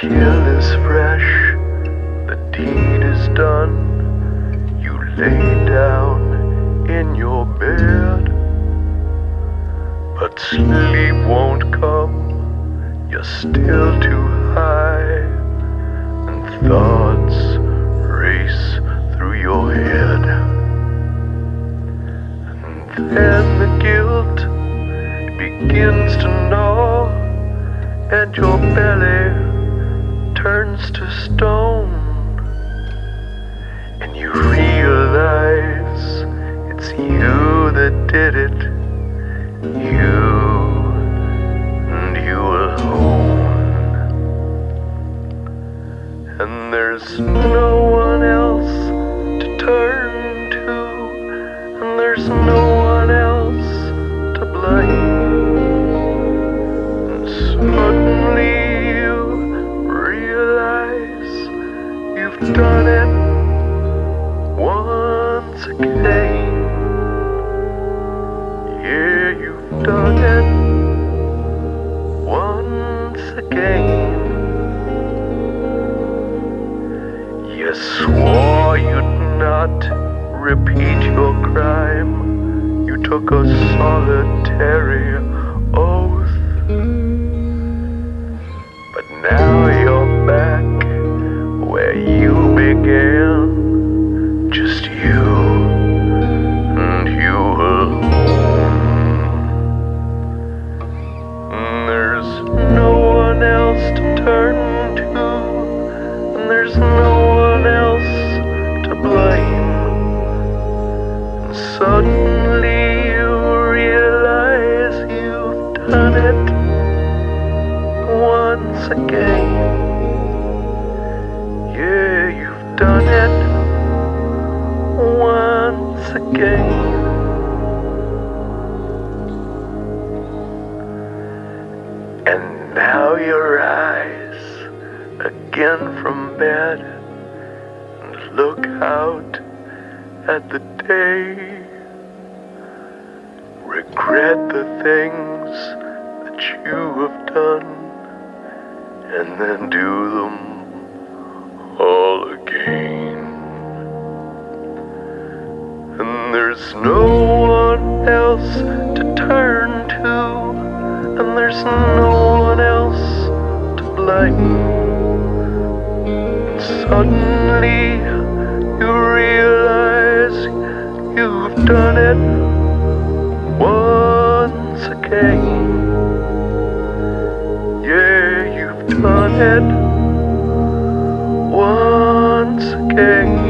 kill is fresh, the deed is done. You lay down in your bed, but sleep won't come. You're still too high, and thoughts race through your head. And then the guilt begins to gnaw and your belly turns to stone, and you realize it's you that did it, you and you alone, and there's no one else to turn to, and there's no one else to blame. And once again. Yeah, you've done it once again. You swore you'd not repeat your crime. You took a solitary suddenly you realize you've done it once again. Yeah, you've done it once again. And now you rise again from bed and look out at the day. Regret the things that you have done and then do them all again. And there's no one else to turn to, and there's no one else to blame. And suddenly you realize you've done it Yeah, you've done it once again.